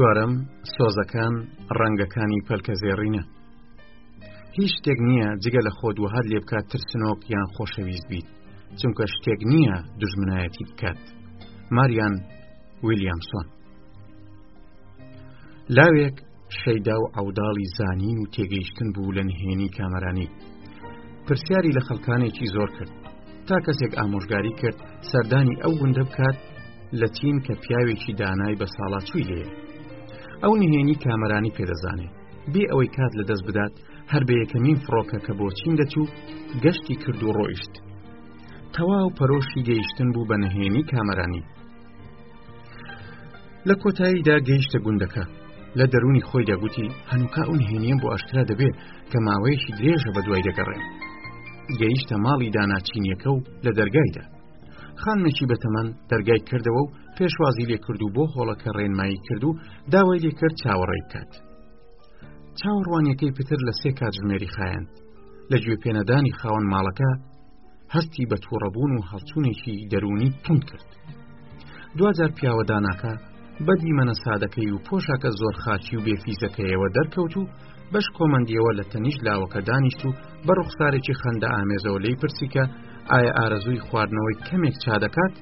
چوارەم سۆزەکان ڕەنگەکانی پەلکەزێڕینە هیچ شتێک نییە جگە لە خۆت وهات لێ بکات ترسنۆک یان خۆشەویست بیت چونکە شتێک نییە دژمنایەتی بکات ماریان ویلیامسۆن لاوێک شەیدا و عەوداڵی زانین و تێگەیشتن بوو لە نهێنی کامەرانی پرسیاری لە خەڵکانێکی زۆر کرد تا کەسێک ئامۆژگاری کرد سەردانی ئەو گوندە بکات لە چین کە پیاوێکی دانای بە ساڵاچووی لێ ئەو نهێنی کامەرانی پێدەزانێت بێ ئەوەی کات لە دەست بدات هەر بە یەکەمین فڕۆکە کە بۆ چین دەچوو گەشتی کرد و ڕۆیشت تەواو پەرۆشی گەیشتن بوو بە نهێنی کامەرانی لە کۆتاییدا گەیشتە گوندەکە لە دەرونی خۆی دەگوتی هەنووکە ئەو نهێنیم بۆ ئاشکرا دەبێت کە ماوەیەکی درێژە بە دوای دەگەڕێن گەیشتە ماڵی داناچینیەکە و لە دەرگایدا خانمێکی بەتەمان دەرگای کردەوە و پێشوازی لێکرد و بۆ هۆڵەکە ڕێنمایی کرد و داوای لێکرد چاوەڕێ بکات چاوەڕوانیەکەی پتر لە سێ کاتژمێری خایەن لە گوێ پێنەدانی خاوەن ماڵەکە هەستی بە تووڕەبوون و هەڵچوونێکی دەروونی تون کرد دواجار پیاوە داناکە بە دیمەنە سادەکەی و پۆشاکە زۆر خاچی و بێفیزەکەیەوە دەرکەوت و بەش کۆمەندیەوە لە تەنیش لاوەکە دانیشت و بە ڕوخسارێکی خەندە ئامێزەوە لی پرسی کە ئایا ئارەزووی خواردنەوەی کەمێک چا دەکات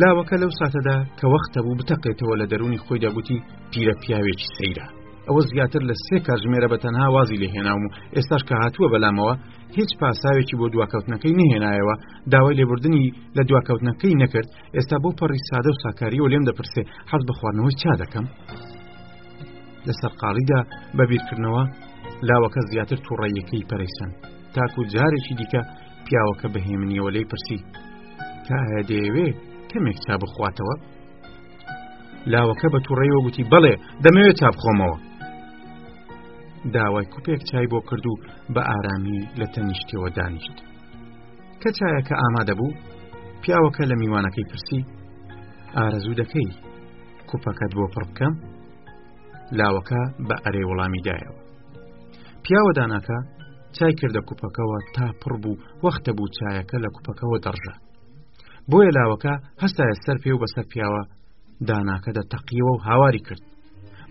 لاوەکە لەو ساتەدا کە وەختە بوو بتەقێتەوە لە دەرونی خۆی دەگوتی پیرە پیاوێکی سەیرە ئەوە زیاتر لە سێ کاتژمێرە بە تەنها وازی لێهێناوم و ئێستاش کە هاتووە بەلامەوە هیچ پاساوێکی بۆ دواکەوتنەکەی نهێنایەوە داوای لێبوردنی لە دواکەوتنەکەی نەکرد ئێستا بۆ پەڕی سادە و ساکاریەوە لێم دەپرسێ حەز بە خواردنەوەی چا دەکەم لە سەرقاڵیدا بە بیرکردنەوە لاوەکە زیاتر تووڕەیەکەی پەرەیسەن تاکو جارێکی دیکە پیاوەکە بەهێمنیەوە لی پرسی تا دەیەوێ کەمێک چا بخواتەوە لاوەکە بە تووڕێەوە گوتی بەڵێ دەمەوێت چاپ خۆمەوە داوای کوپێک چای بۆ کرد و بە ئارامی لە تەنیشتەوە دانیشت کە چایەکە ئامادە بوو پیاوەکە لە میوانەکەی پرسی ئارەزوو دەکەی کوپەکەت بۆ پڕ بکەم لاوەکە بە ئەرێ وەڵامی دایەوە پیاوە داناکە چای کردە کوپەکەەوە تا پڕ بوو وەختە بوو چایەکە لە کوپەکەەوە دەڕژە بۆیە لاوەکە هەستایە سەر پێ و بەسەر پیاوە داناکە دە تەقیەوە و هاواری کرد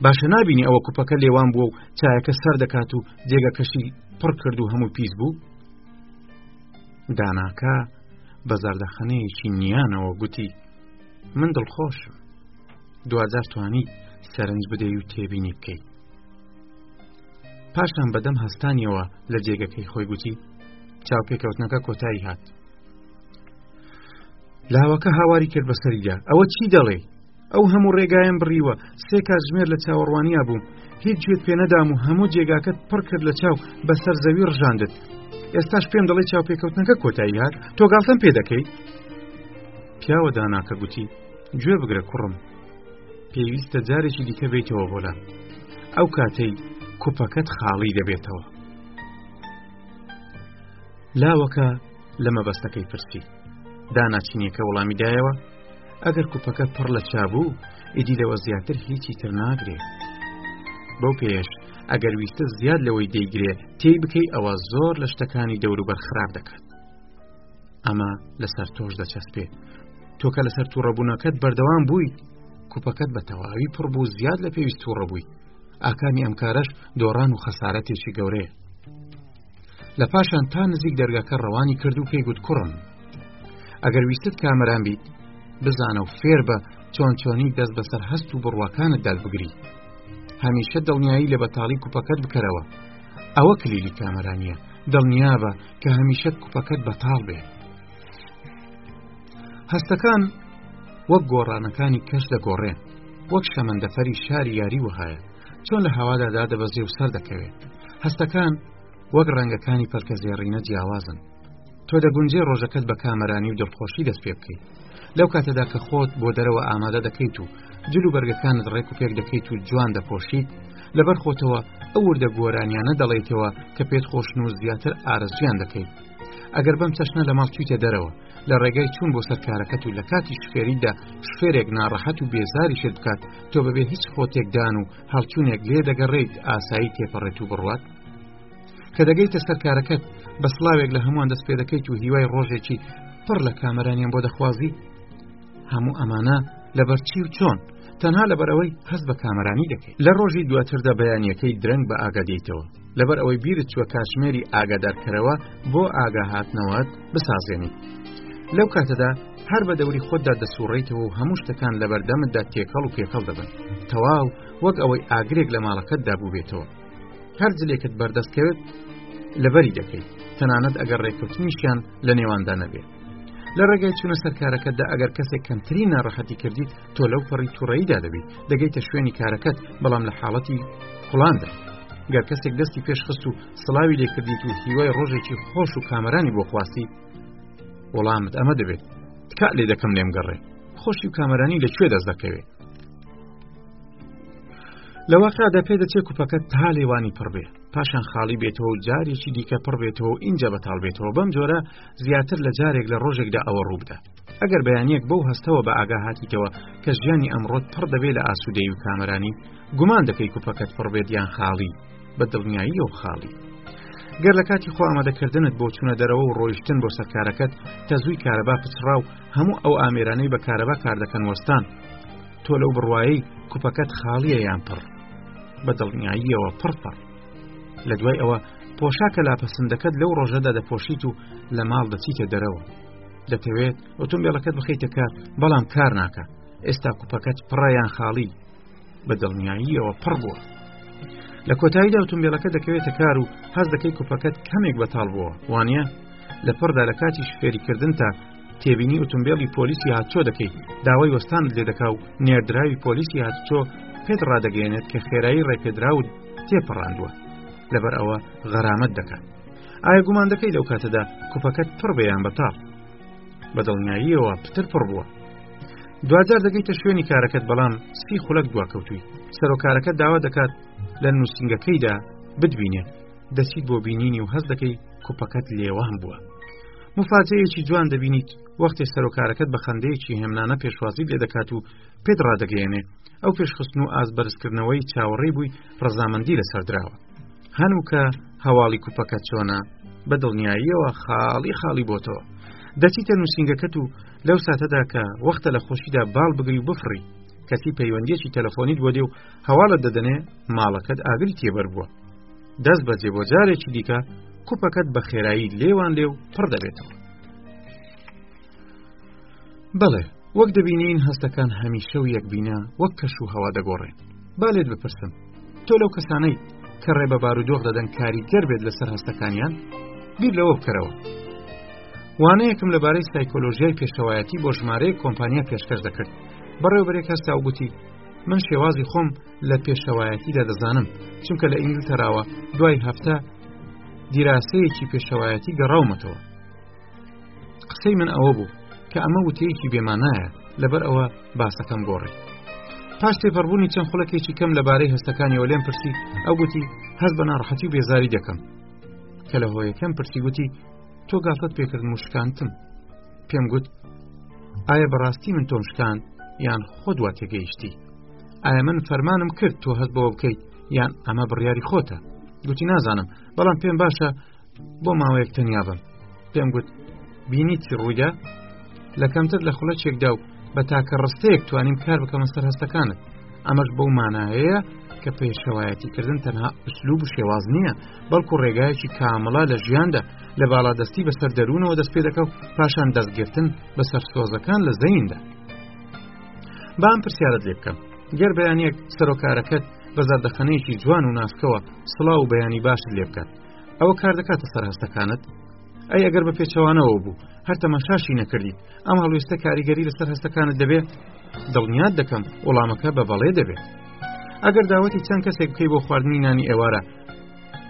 باشە نبینی ئەوە کوپەکە لێوان بووە و چایەکە سەر دەکات و جێگەکەشی پڕ کرد و هەموو پیس بوو داناکە بە زاردەخەنەیەکی نیانەوە گوتی من دڵخۆشم دوجار توانی سەرنج بدەی و تێبینی بکەیت پاشان بەدەم هەستانیەوە لە جێگەکەی خۆی گوتی چاوپێکەوتنەکە کۆتایی هات لاوەکە هاواری کرد بەسەریدا ئەوە چی دەڵێ ئەو هەموو ڕێگایم بڕیوە سێ کاتژمێر لە چاوەڕوانیا بووم هیچ گوێت پێ نەدام و هەموو جێگاکەت پڕ کرد لە چاو بەسەر زەوی ڕژاندت ئێستاش پێم دەڵی چاوپێکەوتنەکە کۆتایی هات تۆ گاڵتەم پێ دەکەی پیاوە داناکە گوتی گوێ بگرە کوڕم پێویستە جارێکی دیکە بیتەوە بۆلا ئەو کاتەی کوپەکەت خاڵی دەبێتەوە لاوەکە لە مەبەستەکەی پرسی داناچینیەکە وەڵامی دایەوە ئەگەر کوپەکە پڕ لە چابوو ئیدی لەوە زیاتر هیچی تر ناگرێ بەو پێش ئەگەر ویستە زیاد لەوەی دەیگرێ تێی بکەی ئەوە زۆر لە شتەکانی دەوروبەر خراپ دەکات ئەمە لەسەر تۆش دەچەسپێ تۆکە لەسەر تووڕەبوونەکەت بەردەوام بووی کوپەکەت بە تەواوی پڕبوو زیاد لە پێویست تووڕەبووی ئاکامی ئەم کارەش دۆڕان و خەسارەتێکی گەورەیە لە پاشان تا نزیک دەرگاکە ڕەوانی کرد و پێی گوت کوڕم ئەگەر ویستت کامەران بیت بزانە و فێر بە چۆن چۆنی دەست بەسەر هەست و بڕواکانت دەربگری هەمیشە دڵنیایی لە بەتاڵی کوپەکەت بکەرەوە ئەوە کلیلی کامەرانیە دڵنیابە کە هەمیشە کوپەکەت بەتاڵ بێ هەستەکان وەک گۆڕانەکانی کەش دەگۆڕێن وەک شەمەندەفەری شاری یاری وهایە چۆن لە هەوادا دادەبەزێ و سەر دەکەوێت هەستەکان وەک ڕەنگەکانی پەلکە زێڕینە جیاوازن تۆ دەگونجێ ڕۆژەکەت بە کامەرانی و دڵخۆشی دەست پێ بکەیت لەو کاتەدا کە خۆت بۆ دەرەوە ئامادە دەکەیت و جل و بەرگەکانت ڕێک و پێک دەکەیت و جوان دەپۆشیت لەبەر خۆتەوە ئەو وردە گۆرانیانە دەڵێیتەوە کە پێت خۆشن و زیاتر ئارەزویان دەکەیت ئەگەر بەم چەشنە لە ماڵ چویتە دەرەوە لە ڕێگای چوون بۆ سەر کارەکەت و لە کاتی شفێریدا شفێرێک ناڕەحەت و بێزاری شت بکات تۆ بەبێ هیچ خۆتێکدان و هەڵچوونێک لێ دەگەڕێیت ئاسایی تێپەڕێت و بڕوات کە دەگەیتە سەر کارەکەت بە سلااوێک لە هەمووان دەست پێ دەکەیت و هیوای ڕۆژێکی پڕ لە کامەرانیان بۆ دەخوازی هەموو ئەمانە لەبەر چی و چۆن تەنها لەبەرەوەی هەست بە کامەرانی دەکەیت لە ڕۆژی دواتردا بەیانیەکەی درەنگ بە ئاگادەیتەوە لەبەر ئەوەی بیرت چووە کاتژمێری ئاگادارکەرەوە بۆ ئاگا هاتنەوەت بسازێنی لەو کاتەدا هەر بە دەوری خۆتدا دەسوڕیتەوە و هەموو شتەکان لە بەردەمتدا تێکەڵ و پێکەڵ دەبن تەواو وەک ئەوەی ئاگرێک لە ماڵەکەت دابووبێتەوە هەر جلێکت بەردەستکەوێت لەبەری دەکەیت تەنانەت ئەگەر ڕێککەوتنیشیان لە نێواندا نەبێت لە ڕێگەی چوونە سەرکارەکەتدا ئەگەر کەسێک کەمترین ناڕەحەتی کردیت تۆ لەو پەڕی توڕەیدا دەبیت دەگەیتە شوێنی کارەکەت بەڵام لە حاڵەتی کوڵاندا گەر کەسێک دەستی پێشخست و سڵاوی لێکردیت و هیوای ڕۆژێکی خۆش و کامەرانی بۆ خواستی وەڵامت ئەمە دەبێت تکا لێ دەکەم لێم گەڕێ خۆشی و کامەرانی لەکوێ دەست دەکەوێت لە واقعدا پێ دەچێت کوپەکە تا لێوانی پڕبێ پاشان خاڵی بێتەوە و جارێکی دیکە پڕبێتەوە و ئینجا بەتاڵ بێتەوە بەم جۆرە زیاتر لە جارێک لە ڕۆژێکدا ئەوە ڕووبدات ئەگەر بەیانیەک بەو هەستەوە بە ئاگا هاتیتەوە کە ژیانی ئەمڕۆت پڕ دەبێت لە ئاسوودەی و کامەرانی گومان دەکەی کوپەکەت پڕبێت یان خاڵی بە دڵنیایی و خاڵی گەر لە کاتی خۆ ئامادەکردنت بۆ چوونە دەرەوە و ڕۆیشتن بۆ سەرکارەکەت تەزووی کارەبا پچڕا و هەموو ئەو ئامێرانەی بە کارەبا کار دەکەن وەستان تۆ لەو بڕواایی کوپەکەت خاڵیە یان پڕ بە دڵنیاییەوە پڕپڕ لە دوای ئەوە پۆشاکە لاپەسندەکەت لەو ڕۆژەدا دەپۆشیت و لە ماڵ دەچیتە دەرەوە دەتەوێت ئۆتۆمبیلەکەت بخیتە کار بەڵام کار ناکە ئێستا کوپەکەت پڕیان خاڵی بە دڵنیاییەوە پڕ بووە لە کۆتاییدا ئۆتۆمبیلەکە دەکەوێتە کار و هەز دەکەی کوپەکەت کەمێک بەتاڵ بووە وانە لە پڕدا لە کاتی شفێریکردن تا تێبینی ئۆتۆمبیلی پۆلیسی هاتچۆ دەکەیت داوای وەستان لێ دەکا و نێردراوی پۆلیسی هاتچۆ پێت ڕدەگەێنێت کە خێرایی ڕێپێدراود تێپەڕاندووە لەبەر ئەوە غەرامەت دەکات ئایا گومان دەکەی لەو کاتەدا کوپەکەت پڕ بەیان بەتاڵ بە دڵنیاییەوە پتر پڕ بووە دوجار دەگەیتە شوێنی کارەکەت بەڵام سی خولک دواکەوتوی سەرۆکارەکە داوا دەکات لە نووسنگەکەیدا بدبینێ دەچیت بۆ بینینی و هەز دەکەی کوپەکەت لێوەهم بووە مفاجەیەکی جوان دەبینیت وەختی سەرۆکارەکەت بە خەندەیەکی هێمنانە پێشوازی لێ دەکات و پێت ڕدەگەیەنێ ئەو پێشخستن و ئاز بەرزکردنەوەی چاوەڕێ بووی ڕزامەندی لەسەر دراوە هەنووکە هەواڵی کوپەکە چۆنە بە دڵنیاییەوە خاڵی خاڵی بۆتەوە دەچیتە نووسنگەکەت و لەو ساتەدا کە وەختە لە خۆشیدا باڵ بگری و بفڕی کەسی پەیوەندیەکی تەلەفۆنیت بۆ دێ و هەواڵت دەدەنێ ماڵەکەت ئاگری تێبەر بووە دەست بەجێ بۆ جارێکی دیکە کوپەکەت بە خێرایی لێوان لێ و پڕ دەبێتەوە بەڵێ وەک دەبینین هەستەکان هەمیشە و یەکبینە وەک کەش و هەوا دەگۆڕێن با لێت بپرسم تۆ لەو کەسانەی کە ڕێ بە بارودۆخ دەدەن کاریگەر بێت لەسەر هەستەکانیان بیر لەوە بکەرەوە وانەیەکم لەبارەی سایکۆلۆژیای پێشەوایەتی بۆ ژمارەیە کۆمپانیا پێشکەش دەکرد بەڕێوبەرێک هەستا و گوتی من شێوازی خۆم لە پێشەوایەتیدا دەزانم چونکە لە ئینگلتەراوە دوای هەفتە دیراسەیەکی پێشەوایەتی گەڕاومەتەوە قسەی من ئەوە بوو کە ئەمە وتەیەکی بێمانایە لەبەر ئەوە باسەکەم گۆڕی پاش تێپەڕبوونی چەند خولەکێکی کەم لەبارەی هەستەکانیەوە لێم پرسی ئەو گوتی هەست بە ناڕحەتی و بێزاری دەکەم کە لە هۆیەکەم پرسی گوتی تۆ گافت پێکرد مشکانتم پێم گوت ئایا بەڕاستی من تۆم شکان یان خۆ دوا تێگەیشتی ئایا من فەرمانم کرد تۆ هەست بەوە بکەیت یان ئەمە بڕیاری خۆتە گوتی نازانم بەڵام پێم باشە بۆ ماوەیەک تەنیا بم پێم گوت بینیت چی ڕوویدا لە کەمتر لە خولەچێکدا و بە تاکە ڕستەیەک توانیم کار بکەمە سەر هەستەکانت ئەمەش بەو مانایەیە کە پێشەوایەتی کردن تەنها ئەسلوب و شێواز نییە بەڵکو ڕێگایەکی کامەڵا لە ژیاندا لە باڵادەستی بەسەر دەروونەوە دەست پێ دەکە و پاشان دەستگرتن بەسەر سۆزەکان لە زەیندا بام پرسیارت لێ بکەم گەر بەیانەک سەرۆکارەکەت بە زەردەخەنەیەکی جوان و ناسکەوە سڵاو و بەیانی باشت لێ بکات ئەوە کار دەکاتە سەر هەستەکانت ئەی ئەگەر بە پێچەوانەوە بوو هەر تەماشاشی نەکردیت ئەم هەڵویستە کاریگەری لەسەر هەستەکانت دەبێت دڵنیات دەکەم وەڵامەکە بە بەڵێ دەبێت ئەگەر داوەتی چەند کەسێک بکەی بۆ خواردنی نانی ئێوارە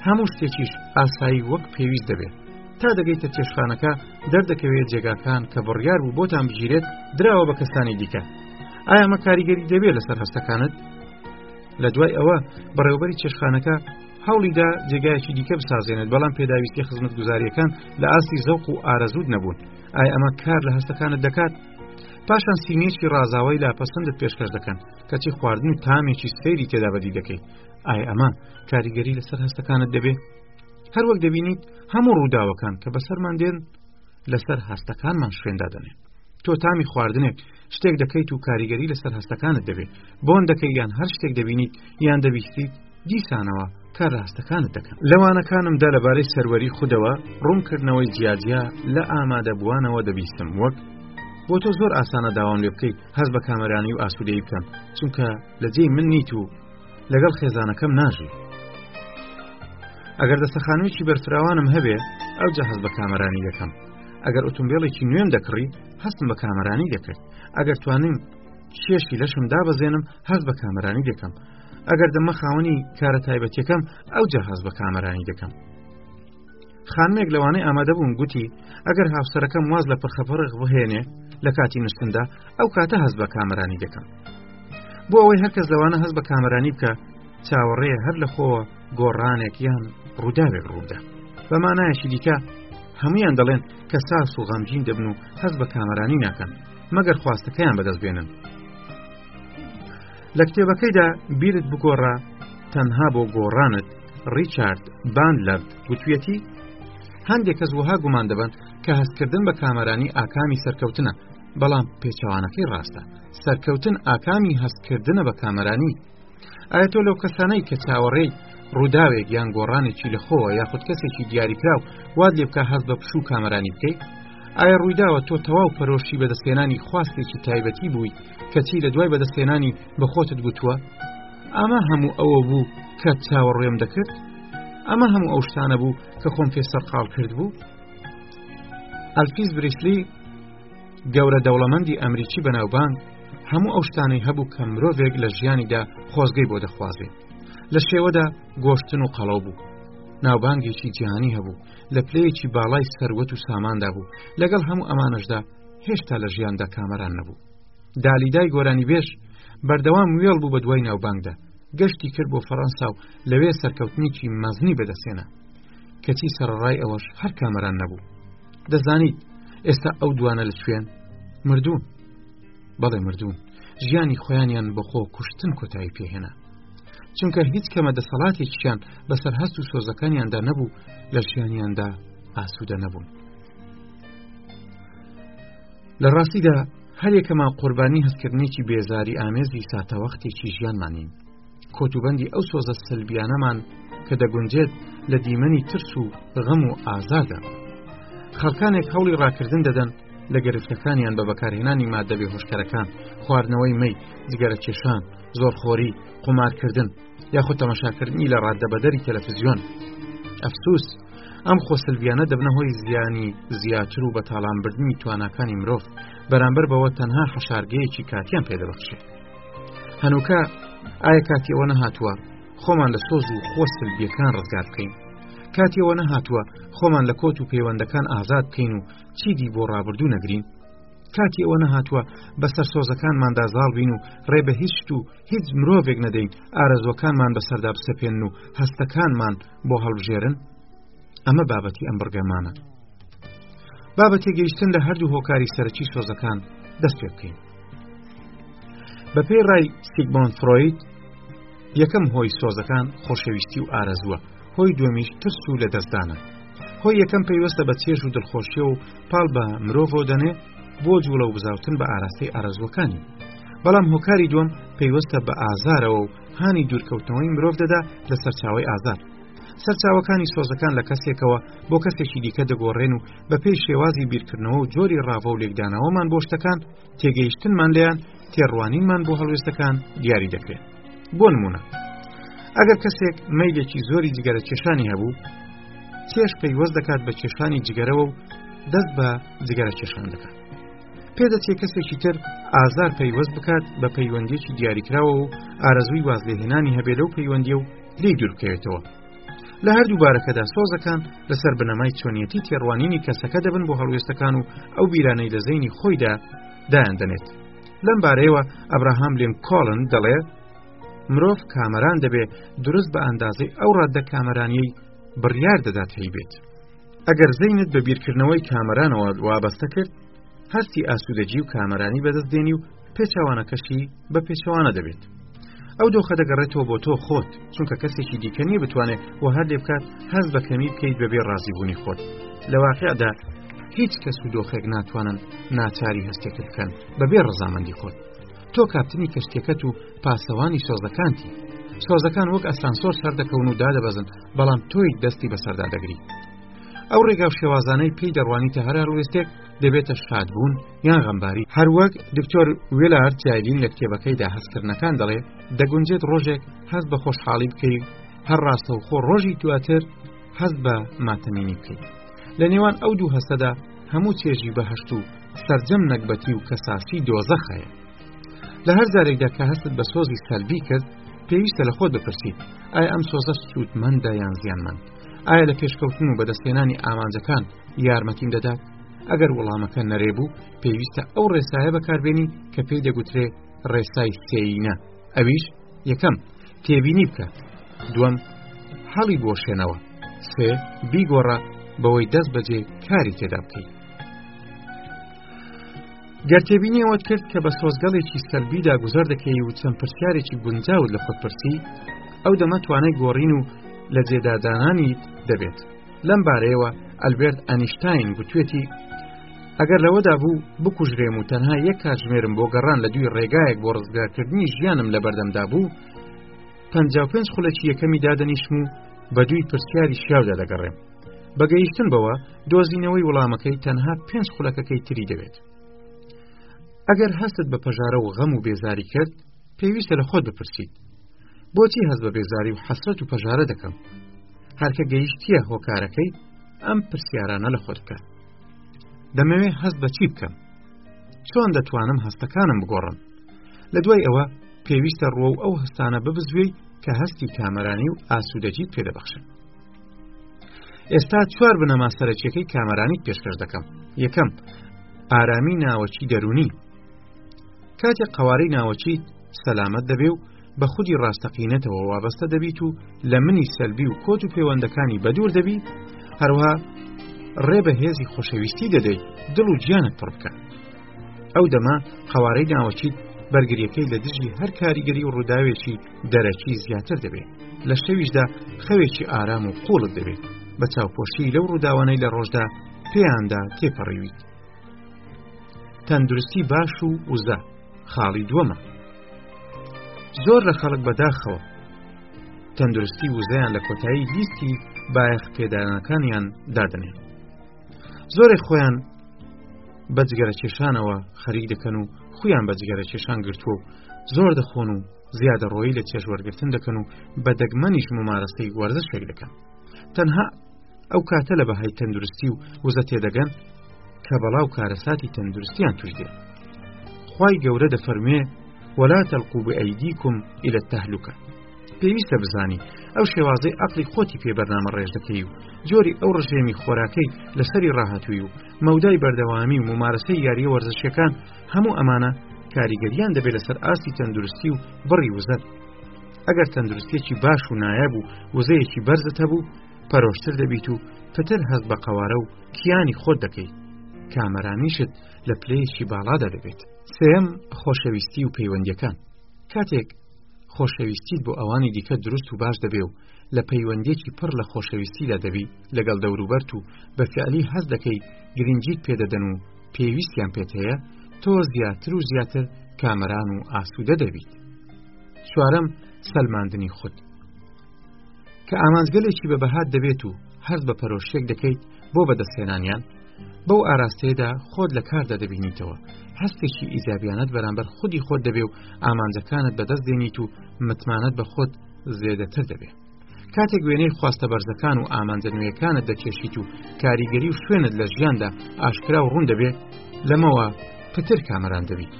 هەموو شتێکیش ئاسایی وەک پێویست دەبێت تا دەگەیتە چێشخانەکە دەردەکەوێت جێگاکان کە بڕیار بوو بۆتان بگیرێت دراوە بە کەسانی دیکە ئایا مە کاریگەری دەبێت لەسەر هەستەکانت لە دوای ئەوە بەڕێوبەری چێشخانەکە هەوڵیدا جێگایەکی دیکە بسازێنێت بەڵام پێداویستی خزمەتگوزاریەکان لە ئاستی زەوق و ئارەزود نەبوون ئای ئەمە کار لە هەستەکانت دەکات پاشان سینێکی ڕازاوای لا پەسەندت پێشکەش دەکەن کەچی خواردن و تامێکی سەیری تێدا بەدی دەکەی ئای ئەمە کاریگەری لەسەر هەستەکانت دەبێت هەروەک دەبینیت هەموو ڕووداوەکان کە بەسەرمان دێن لەسەر هەستەکانمان شوێندا دەنێن تۆ تامی خواردنێک شتێک دەکەیت و کاریگەری لەسەر هەستەکانت دەبێت بۆن دەکەی یان هەر شتێک دەبینیت یان دەبیستیت دیسانەوە کە راستەکانت دەکەن لەوانەکانمدا لەبارەی سەروەری خودەوە ڕوونکردنەوەی جیاجیا لە ئامادەبووانەوە دەبیستم وەک بۆ تۆ زۆر ئاسانە داوام لێ بکەیت هەز بە کامەرانی و ئاسوودەی بکەم چونکە لە جێی من نیت و لەگەڵ خێزانەکەم ناژی ئەگەر دەستەخانوێکی بەرفراوانم هەبێ ئەو جە هەز بە کامەرانی دەکەم ئەگەر ئۆتۆمبیلێکی نوێم دەکڕی هەستم بە کامەرانی دەکرد ئەگەر توانین کێشی لەشم دابەزێنم هەز بە کامەرانی دەکەم ئەگەر دەمە خاوەنی کارە تایبەتەکەم ئەو جا هەز بە کامەرانی دەکەم خانمێک لەوانەی ئامادەبوون گوتی ئەگەر هاوسەرەکەم واز لە پرخەپەڕخ بهێنێ لە کاتی نشتندا ئەو کاتە هەز بە کامەرانی دەکەم بۆ ئەوەی هەرکەس لەوانە هەز بە کامەرانی بکە چاوەڕێ هەر لە خۆوە گۆڕانێک یان ڕووداوێک ڕوودا بەمانایەکی دیکە هەمویان دەڵێن کە ساس و غەمجین دەبن و هەز بە کامەرانی ناکەن مەگەر خواستەکەیان بەدەست بێنن لە کتێبەکەیدا بیرت بگۆڕە تەنها بۆ گۆڕانت ڕیچارد باندلەر گوتویەتی هەندێک کەس وها گومان دەبن کە هەستکردن بە کامەرانی ئاکامی سەرکەوتنە بەڵام پێچوانەکەی ڕاستە سەرکەوتن ئاکامی هەستکردنە بە کامەرانی ئایا تۆ لەو کەسانەی کە چاوەڕێی ڕووداوێک یان گۆڕانێکی لە خۆوە یاخود کەسێکی دیاریکراو واد لێ بکە هەست بە پشوو کامەرانی بکەیت ئایا ڕوویداوە تۆ تەواو پەرۆشی بەدەستێنانی خواستێکی تایبەتی بووی کەچی لە دوای بەدەستێنانی بە خۆتت گوتووە ئەمە هەموو ئەوە بوو کە چاوەڕێم دەکرد ئەمە هەموو ئەو شتانە بوو کە خۆم پێ سەرقاڵ کرد بوو ئەلفیز بریسلی گەورە دەوڵەمەندی ئەمریکی بەناوبانگ هەموو ئەو شتانەی هەبوو کە مرۆڤێک لە ژیانیدا خۆزگەی بۆ دەخوازێ لە شێوەدا گۆشتن و قەڵەو بوو ناوبانگێکی جیهانی هەبوو لە پلەیەکی باڵای سەروەت و ساماندا بوو لەگەڵ هەموو ئەمانەشدا هێشتا لە ژیاندا کامەران نەبوو دالیدای گۆرانی بێژ بەردەوام وێڵ بوو بە دوای ناوبانگدا گەشتی کرد بۆ فەڕەنسا و لەوێ سەرکەوتنیکی مەزنی بەدەسێنا کەچی سەرڕای ئەوەش هەر کامەران نەبوو دەزانیت ئێستا ئەو دوانە لە کوێن مردوون بەڵێ مردوون ژیانی خۆیانیان بەخۆ کوشتن کۆتایی پێهێنا چونکە هیچ کەمە دەسەڵاتێکیان بەسەر هەست و سۆزەکانیاندا نەبوو لە ژیانیاندا ئاسوودە نەبوون لە ڕاستیدا هەرێکەمان قوربانی هەستکردنێکی بێزاری ئامێزی ساتەوەختێکی ژیانمانین کۆتوبەندی ئەو سۆزە سلبیانەمان کە دەگونجێت لە دیمەنی ترس و غەم و ئازاردا خەڵکانێک هەوڵی ڕاکردن دەدەن لە گرفتەکانیان بە بەکارهێنانی مادەبێ هۆشکەرەکان خواردنەوەی مەی جگەرە کێشان زۆرخۆری قومارکردن یاخود تەمەشاکردنی لە ڕاددەبەدەری تەلەفزیۆن ئەفسوس ئەم خۆسلبیانە دەبنە هۆی زیانی زیاتر و بە تاڵانبردنی تواناکانی مرۆڤ بەرامبەر بەوە تەنها حەشارگەیەکی کاتیان پێدەبخشێت هەنووکە ئایا کاتی ئەوە نەهاتووە خۆمان لە سۆز و خۆ سلبیەکان ڕزگار بکەین کاتی ئەوە نەهاتووە خۆمان لە کۆت و پەیوەندەکان ئازاد بکەین و چیدی بۆ ڕابردوو نەگرین کاتی ئەوە نەهاتووە بەسەر سۆزەکانماندا زاڵ بین و ڕێ بە هیچ و هیچ مرۆڤێک نەدەین ئارەزوەکانمان بەسەردا بسەپێن و هەستەکانمان بۆ هەڵبژێرن ئەمە بابەتی ئەم بڕگەمانە بابە تێگەیشتن لە هەردوو هۆکاری سەرەکی سۆزەکان دەست پێ بکەین بەپێی ڕای سیگمۆن فرۆید یەکەم هۆی سۆزەکان خۆشەویستی و ئارەزووە هۆی دومیش ترس و لە دەستدانە هۆی یەکەم پەیوەستە بە چێژ و دڵخۆشیە و پاڵ بە مرۆڤۆ دەنێ بۆ جوڵە و بزاوتن بە ئاراستەی ئارەزوەکانی بەڵام هۆکاری دوم پەیوەستە بە ئازارەوە و هانی دوورکەوتنەوەی مرۆڤ دەدا لە سەرچاوی ئازار سەرچاوەکانی سۆزەکان لە کەسێکەوە بۆ کەسێکی دیکە دەگۆڕێن و بە پێی شێوازی بیرکردنەوە و جۆری ڕاڤە و لێکدانەوەمان بۆ شتەکان تێگەیشتنمان لێیان تێڕوانینمان بۆ هەڵوێستەکان دیاری دەکرێت بۆ نمونە ئەگەر کەسێک مەیلێکی زۆری جگەرە کێشانی هەبوو چێش پەیوەست دەکات بە کێشانی جگەرەوە و دەست بە جگەرە کێشان دەکات پێدەچێت کەسێکی تر ئازار پەیوەست بکات بە پەیوەندێکی دیاریکراوە و ئارەزووی وازلێهێنانی هەبێ لەو پەیوەندی و لێی دوور بکەوێتەوە لە هەردوو بارەکەدا سۆزەکان لەسەر بنەمای چۆنیەتی تێڕوانینی کەسەکە دەبن بۆ هەڵوێستەکان و ئەو بیرانەی لە زەینی خۆیدا دایان دەنێت لەم بارەیەوە ئەبراهام لێم کۆڵن دەڵێ مرۆڤ کامەران دەبێ دروست بە ئەندازەی ئەو ڕاددە کامەرانیی بڕیار دەدات هەی بێت ئەگەر زەینت بە بیرکردنەوەی کامەرانەوە وابەستە کرد هەستی ئاسوودەجی و کامەرانی بەدەست دێنی و پێچەوانەکەشی بە پێچەوانە دەبێت ئەو دۆخە دەگەڕێتەوە بۆ تۆ خۆت چونکە کەسێکی دیکە نیە بتوانێت و هەر لێ بکات هەز بە کەمی بکەیت بەبێ ڕازیبوونی خۆت لە واقعدا هیچ کەس و دۆخێک ناتوانن ناچاری هەستێکت بکەن بەبێ ڕزامەندی خۆت تۆ کاپتنی کەشتەکەت و پاسەوانی سۆزەکانتی سۆزەکان وەک ئەسانسۆر سەر دەکەون و دادەبەزن بەڵام تۆی دەستی بەسەردا دەگری ئەو ڕێگا و شێوازانەی پێی دەڕوانیتە هەرار وێستێک دەبێتە شادبوون یان غەمباری هەروەک دکتۆر وێلار جایلین لە کتێبەکەیدا هەستکردنەکان دەڵێ دەگونجێت ڕۆژێک هەست بە خۆشحاڵی بکەی هەر ڕاستە و خۆ ڕۆژی دواتر هەست بە ماتەمینی بکەیت لە نێوان ئەو دوو هەستەدا هەموو چێژی بەهشت و سرجەم نەگبەتی و کەساسی دۆزەخەیە لە هەر جارێکدا کە هەستت بە سۆزی سەلبی کرد پێویستە لە خۆت بپرسیت ئایا ئەم سۆزە سوودمەندە یان زیانمەند ئایا لە پێشکەوتن و بەدەستێنانی ئامانجەکان یارمەتیم دەدات ئەگەر وەڵامەکە نەرێ بوو پێویستە ئەو ڕێسایە بەکاربێنی کە پێی دەگوترێ ڕێسای سێینە ئەویش یەکەم تێبینی بکە دووەم حەڵی بۆشێنەوە سێ بیگۆڕە بەوەی دەست بەجێ کاری تێدا بکەیت گەرتێبینیەوەت کرد کە بە سۆزگەڵێکی سەلبیدا گوزەر دەکەی و چەند پرسیارێکی گونجاوت لە خۆتپرسی ئەو دەمە توانای گۆڕین و لە جێدادانانی دەبێت لەم بارەیەوە ئەلبرت ئەنیشتین گوتوێتی ئەگەر لەوەدا بوو بکوژرێم و تەنها یەک کاتژمێرم بۆ گەڕان لە دوی ڕێگایەک بۆ ڕزگارکردنی ژیانم لە بەردەمدا بوو 55 خولەکی یەکەمی دادەنیشم و بە دوی پرسیاری شیاودا دەگەڕێم بەگەیشتن بەوە دۆزینەوەی وڵامەکەی تەنها پێنج خولەکەکەی تری دەوێت ئەگەر هەستت بە پەژارە و غەم و بێزاری کرد پێویستە لە خۆت بپرسیت بۆچی هەز بە بێزاری و حەسرەت و پەژارە دەکەم هەرکە گەیشتە هۆکارەکەی ئەم پرسیارانە لە خۆت بکە دەمەوێ هەست بە چی بکەم چۆن دەتوانم هەستەکانم بگۆڕم لە دوای ئەوە پێویستە ڕۆ و ئەو هەستانە ببزوێی کە هەستی کامەرانی و ئاسوودەجیت پێدەبخشن ئێستا چوار بنەما سەرەکیەکەی کامەرانی پێشکەش دەکەم یەکەم ئارامی ناوەچی دەرونی کاتێک قەوارەی ناوەچیت سەلامەت دەبێ و بە خودی ڕاستەقینەتەوە وابەستە دەبیت و لە منی سەلبی و کۆت و پەیوەندەکانی بەدوور دەبی هەروها ڕێ بە هێزی خۆشەویستی دەدەیت دڵ و گیانت پڕ بکە ئەو دەمە قەوارەی ناوەچیت بەرگریەکەی لە دژی هەر کاریگەری و ڕووداوێکی دەرەکی زیاتر دەبێت لە شەویشدا خەوێکی ئارام و قوڵت دەبێت بە چاوپۆشی لەو ڕووداوانەی لە ڕۆژدا پێیاندا تێپەڕیویت تەندروستی باش و وزە خاڵی دووەمە زۆر لە خەڵک بەداخەوە تەندروستی وزەیان لە کۆتایی لیستی بایەخ پێدانەکانیان دادنێن زۆرێک خۆیان بە جگەرە کێشانەوە خەریک دەکەن و خۆیان بە جگەرە کێشان گرتووە و زۆر دەخۆن و زیادە ڕۆیی لە چێژوەرگتن دەکەن و بە دەگمەنیش ممارەستەی وەرزشێک دەکەن تەنها ئەو کاتە لە بەهای تەندروستی و وزە تێدەگەن کە بەڵاو کارەساتی تەندروستیان توش دێ خی گەورە دەفەرمێ ولا تلقوا بأيديكم إلى التهلكة پێویستە بزانی ئەو شێوازەی ئەقلی خۆتی پێ بەرنامە ڕێژ دەکەی و جۆری ئەو ڕژێمی خۆراکەی لەسەری ڕاهاتووی و مەودای بەردەوامی و ممارەسەی یاریە وەرزشەکان هەموو ئەمانە کاریگەریان دەبێت لەسەر ئاستی تەندروستی و بڕی وزەت ئەگەر تەندروستێکی باش و نایاب و وزەیەکی بەرزت هەبوو پەرۆشتر دەبیت و پتر هەست بە قەوارە و کیانی خۆت دەکەیت کامەرانیشت لە پلەیەکی باڵادا دەبێت سێم خۆشەویستی و پەیوەندیەکان کاتێک خۆشەویستیت بۆ ئەوانی دیکە دروست و باش دەبێ و لە پەیوەندێکی پڕ لە خۆشەویستیدا دەبی لەگەڵ دەوروبەرت و بە فعلی هەز دەکەی گرنگیت پێدەدەن و پێویستیان پێت هەیە تۆ زیاتر و زیاتر کامەران و ئاسوودە دەبیت چوارم سەلماندنی خودت کە ئامانجگەلێکی بە بەهات دەبێت و هەست بە پەرۆشێک دەکەیت بۆ بەدەستێنانیان بەو ئاراستەیەدا خۆت لە کاردا دەبینیتەوە هەستێکی ئیزابیانت بەرامبەر خودی خۆت دەبێ و ئامانجەکانت بەدەست دێنیت و متمانەت بە خۆت زێدەتر دەبێت کاتێک وێنەی خواستە بەرزەکان و ئامانجە نوێیەکانت دەکێشیت و کاریگەری و شوێنت لە ژیاندا ئاشکرا و ڕوون دەبێت لەمەوە پتر کامەران دەبیت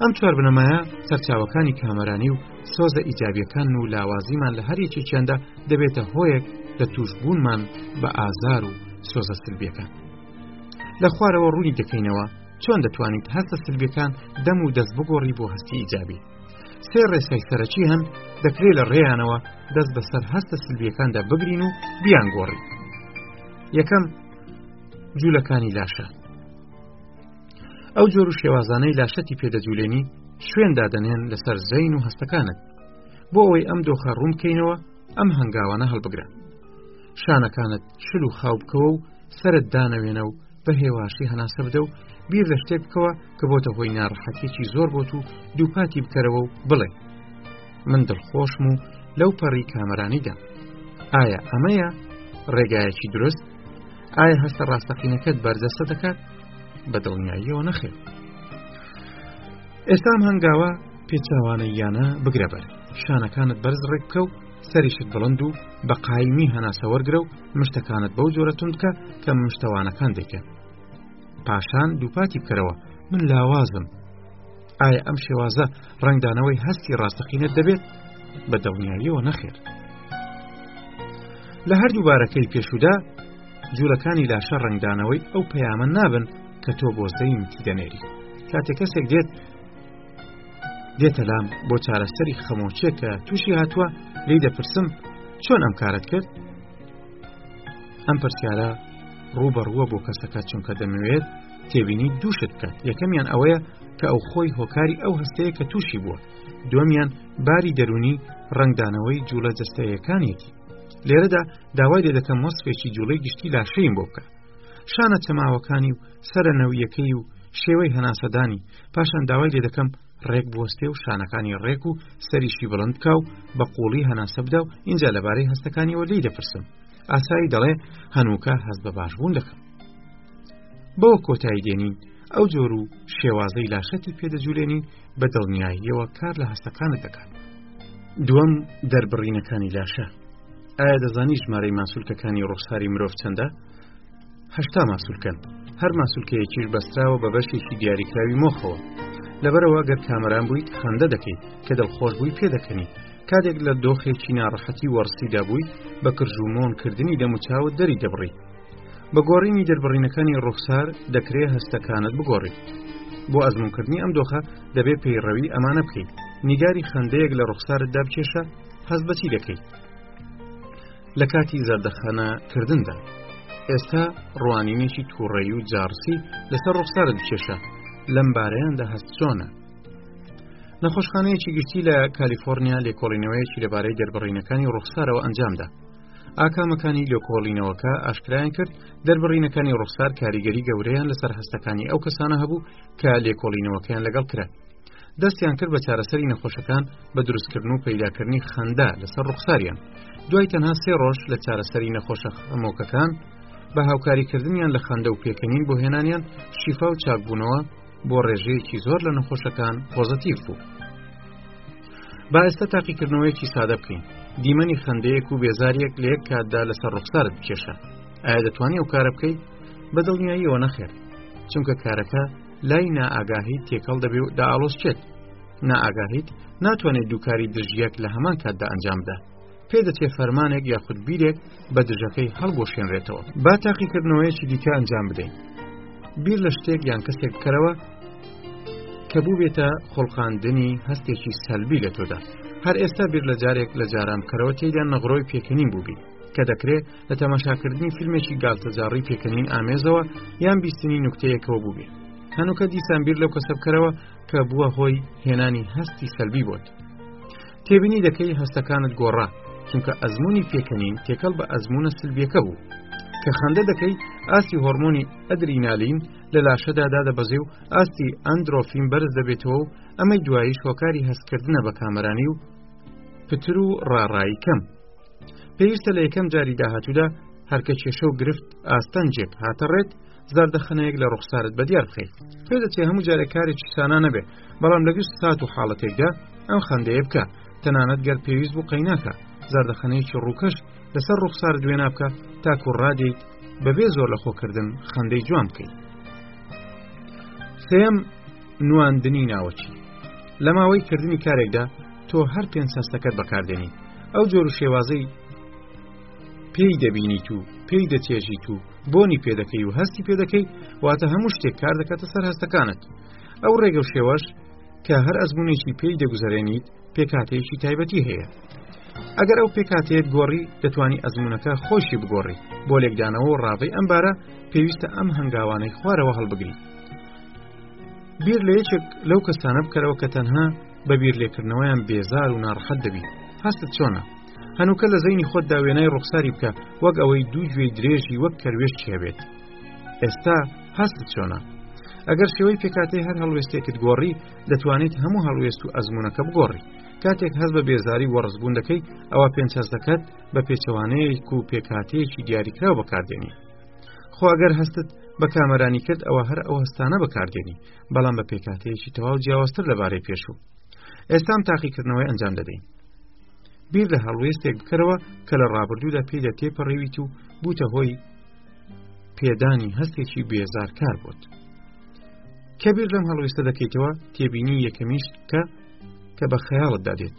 ئەم چوار بنەمایە سەرچاوەکانی کامەرانی و سۆزە ئیجابیەکان و لاوازیمان لە هەر یەکێکیاندا دەبێتە هۆیەک لە توشبوونمان بە ئازار و سۆزە سلبیەکان لە خوارەوە ڕوونی دەکەینەوە چۆن دەتوانیت هەستە سلبیەکان دەم و دەست بگۆڕی بۆ هەستی ئیجابی سێ ڕێسای سەرەکی هەن دەکرێت لە ڕێیانەوە دەست بەسەر هەستە سلبیەکاندا بگرین و بیان گۆڕی یەکەم جوولەکانی لاشە ئەو جۆر و شێوازانەی لاشەتی پێدەجوولێنی شوێن دادەنێن لەسەر زەین و هەستەکانت بۆ ئەوەی ئەم دۆخە ڕوون بکەینەوە ئەم هەنگاوانە هەڵبگرە شانەکانت شل و خاو بکەوە و سرت دانەوێنە و بە هێواشی هەناسە بدە و بیر لە شتێک بکەوە کە بۆتە هۆی ناڕحەتێکی زۆر بۆت و دووپاتی بکەرەوە و بڵێ من دڵخۆشم و لەو پەڕی کامەرانیدا ئایا ئەمەیە ڕێگایەکی درست ئایا هەستە ڕاستەقینەکەت بەرجەستە دەکات بە دڵنیاییەوە نەخێ ئێستام هەنگاوە پێچوانە یانە بگرە بەر شانەکانت بەرز ڕێک بکە و سەریشت بڵند و بە قایمی هەناسەوەرگرە و مشتەکانت بەو جۆرە تونکە کە مشتەوانەکان دەکەن پاشان دووپاتی بکەرەوە من لاوازم ئایا ئەم شێوازە ڕنگدانەوەی هەستی ڕاستەقینەت دەبێت بە دڵنیاییەوە نەخێر لە هەردوو بارەکەی پێشودا جوورەکانی لاشە ڕنگدانەوەی ئەو پەیامە نابن کە تۆ بۆزدەی میتی دەنێری کاتێک کەسێک دێت دێتە لام بۆ چارەسەری خەمۆچێک کە تووشی هاتووە لی دەپرسم چۆن ئەم کارت کرد ئەم پرسیارە ڕوبەڕووە بۆ کەسەکە چونکە دەمەوێت تێبینی دوو شت بکات یەکەمیان ئەوەیە کە ئەو خۆی هۆکاری ئەو هەستەیە کە تووشی بووە دومیان باری دەرونی ڕنگدانەوەی جوولە جستەیەکانێتی لێرەدا داوای لێ دەکەم وەسفێکی جوڵەی گشتی لاشەیم بۆ بکە شانە چەماوەکانی و سرە نەویەکەی و شێوەی هەناسەدانی پاشان داوای لێ دەکەم ڕێک بوەستێ و شانەکانی ڕێک و سەریشی بڵند بکە و بە قوڵی هەناسە بدا و اینجا لەبارەی هەستەکانیەوە لی دەپرسم ئاسایی دەڵێ هەنووکە هەست بە باشبوون دەکەم بەوە کۆتایی دێنین ئەو جۆر و شێوازەی لاشەتی پێدەجوولێنی بە دڵنیاییەوە کار لە هەستەکانت دەکات دووەم دەربڕینەکانی لاشە ئایا دەزانی ژمارەی ماسولکەکانی ڕوخساری مرۆڤ چەندە؟ هەشتا ماسولکەن هەر ماسولکەیەکیش بەستراوە بە بەشێکی دیاریکراوی مۆخەوە لەبەرەوە گەر کامەران بوویت خەندە دەکەیت کە دڵخۆش بووی پێدەکەنی کاتێک لە دۆخێکی ناڕەحەتی وەڕسیدا بووی بە کرژومۆن کردنی دەموچاوت دەری دەبڕی بە گۆڕینی دەربڕینەکانی ڕوخسار دەکرێت هەستەکانت بگۆڕیت بۆ ئەزمونکردنی ئەم دۆخە دەبێت پەیڕەوی ئەمانە بکەیت نیگاری خندەیەک لە ڕوخسارت دابکێشە هەست بەچی دەکەیت لە کاتی زەردەخانە کردندا ئێستا ڕوانینێکی تووڕەی و جارسی لەسەر ڕوخسارت بکێشە لەم بارەیاندا هەست چۆنە نەخۆشخانەیەکی گشتی لە کالیفۆرنیا لێکۆڵینەوەیەکی لەبارەی دەربڕینەکانی ڕوخسارەوە ئەنجامدا ئاکامەکانی لێکۆڵینەوەکە ئاشکرایان کرد دەربڕینەکانی ڕوخسار کاریگەری گەورەیان لەسەر هەستەکانی ئەو کەسانە هەبوو کە لێکۆڵینەوەکەیان لەگەڵ کرا دەستیان کرد بە چارەسەری نەخۆشەکان بە دروستکردن و پەیداکردنی خەندا لەسەر ڕوخساریان دوای تەنها سێ ڕۆژ لە چارەسەری نەخۆشە ئەمۆکەکان بە هاوکاریکردنیان لە خەندە و پێکەنین بۆ هێنانیان شیفا و چاکبوونەوە بۆ ڕێژەیەکی زۆر لە نەخۆشەکان پۆزتیف بوو. با ئێستا تاقیکردنەوەیەکی سادە بکەین دیمەنی خندەیەک و بێزاریەک لە یەک کاتدا لەسەر ڕوخسارت بکێشە ئایا دەتوانانی ئەو کارە بکەیت بە دڵنیاییەوە نەخێر چونکە کارەکە لای نائگاهی تێکەڵ دەبێ و داڵۆسچێت نائگاهیت ناتوانێت دووکاری دژیەک لە هەمان کاتدا ئەنجام بدە پێدەچێ فەرمانێک یاخود بیرێک بە دژەکەی هەڵبۆشێنرێتەوە با تاقیکردنەوەیەکی دیکە ئەنجام بدەین بیر لە شتێک یان کەسێک بکەرەوە کە بووبێتە خۆڵقاندنی هەستێکی سەلبی لە تۆدا هەر ئێستا بیر لە جارێک لە جاران بکەرەوە تێدا نەغرۆی پێکەنین بووبی کە دەکرێت لە تەماشاکردنی فیلمێکی گالتەجاڕی پێکەنین ئامێزەوە یان بیستنی نوکتەیەکەوە بووبێ هەنووکە دیسان بیر لەو کەسە بکەرەوە کە بووە هۆی هێنانی هەستی سەلبی بۆت تێبینی دەکەی هەستەکانت گۆڕا چونکە ئەزمموی پێکەنین تێکەڵ بە ئەزمونە سلبیەکە بوو کە خەندە دەکەی ئاستی هۆرمۆنی ئەدرینالین لە لاشەدا دادەبەزێ و ئاستی ئەندرۆفین بەرز دەبێتەوە و ئەمەی دوایی شۆکاری هەستکردنە بە کامەرانی و پتر و ڕاڕایی کەم پێویستە لە یەکەم جاری داهاتوودا هەرکە کێشە و گرفت ئاستەنجێک هاتەڕێت زەردەخەنەیەک لە ڕوخسارت بە دیار بخەیت پێ دەچێ هەموو جارە کارێکی سانا نەبێ بەڵام لە گشت سات و حاڵەتێکدا ئەم خەندەیە بکە تەنانەت گەر پێویست بوو قەیناکە زەردەخەنەیەکی ڕووکەش لەسەر ڕوخسار دوێنا بکە تاکو ڕادیت بەبێ زۆر لە خۆکردن خەندەی جوان بکەیت سێم نواندنی ناوەچی لە ماوەی کردنی کارێکدا تۆ هەر پێنج سەستەکەت بەکاردێنی ئەو جۆر و شێوازەی پێی دەبینیت و پێی دەچێژیت و بۆنی پێدەکەی و هەستی پێدەکەی واتە هەموو شتێک کار دەکاتە سەر هەستەکانت ئەو ڕێگە و شێوەش کە هەر ئەزمونێکی پێی دەگوزارێنیت پێکاتەیەکی تایبەتی هەیە ئەگەر ئەو پێکاتەیە گۆڕی دەتوانانی ئەزمونونەکە خۆشی بگۆڕی بۆ لێکدانەوە و ڕاوی ئەم بارە پێویستە ئەم هەنگاوانەی خوارەوە هەڵبگری بیر لە یەکێک لەو کەسانە بکەرەوە کە تەنها بە بیر لێکردنەوەیان بێزار و ناڕحەت دەبیت هەستت چۆنە هەنووکە لە زەینی خۆتدا وێنای ڕوخساری بکە وەک ئەوەی دوو گوێی درێژی وەک کەروێشت هەبێت ئێستا هەست چۆنە ئەگەر شێوەی پێکاتی هەر هەڵوێستێکت گۆڕی دەتوانیت هەموو هەڵوێست و ئەزمونونەکە بگۆڕی کاتێک هەز بە بێزاری وەڕزبوون دەکەی ئەوە پێنج هەز دەکات بە پێچەوانەیەک و پێکاتەیەکی دیاریکراو بەکاردێنی خۆگەر هەستت بە کامەرانی کرد ئەوە هەر ئەو هەستانە بەکاردێنی بەڵام بە پێکاتەیەکی تەواو جیاوازتر لەبارەی پێشوو ئێستام تاقیکردنەوەی ئەنجام دەدەین بیر لە هەڵوێستێک بکەرەوە کە لە ڕابردوودا پێدا تێپەڕێویت و بوتە هۆی پێدانی هەستێکی بێزارکار بوت کە بیر لەم هەڵوێستە دەکەیتەوە تێبینی یەکەمیش کە کە بە خەیاڵتدا دێت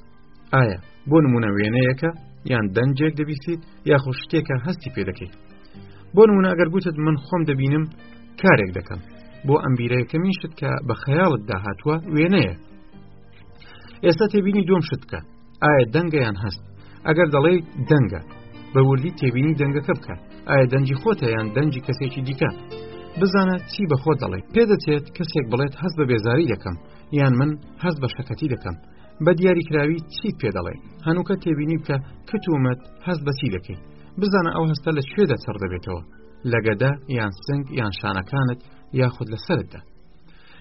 ئایا بۆ نمونە وێنەیەەکە یان دەنجێک دەبیسیت یاخۆ شتێکە هەستی پێ دەکەیت بۆ نمونە ئەگەر گوتت من خۆم دەبینم کارێک دەکەم بۆ ئەمبیرەکەمیشت کە بە خەیاڵت داهاتوە وێنەیە ئێستا تێبینی دوم شت بکە ئایا دەنگە یان هەست ئەگەر دەڵێ دەنگە بە وردی تێبینی دەنگەکە بکە ئایا دەنجی خۆتە یان دەنجی کەسێکی دیکە بزانە چی بەخۆ دەڵێت پێدەچێت کەسێک بڵێت هەست بە بێزاری دەکەم یان من هەست بە شەکەتی دەکەم بە دیاریکراوی چیت پێ دەڵێ هەنووکە تێبینی بکە کتومت هەست بەچی دەکەی بزانە ئەو هەستە لە کوێدا چڕ دەبێتەوە لەگەدا یان سنگ یان شانەکانت یاخود لە سەرتدا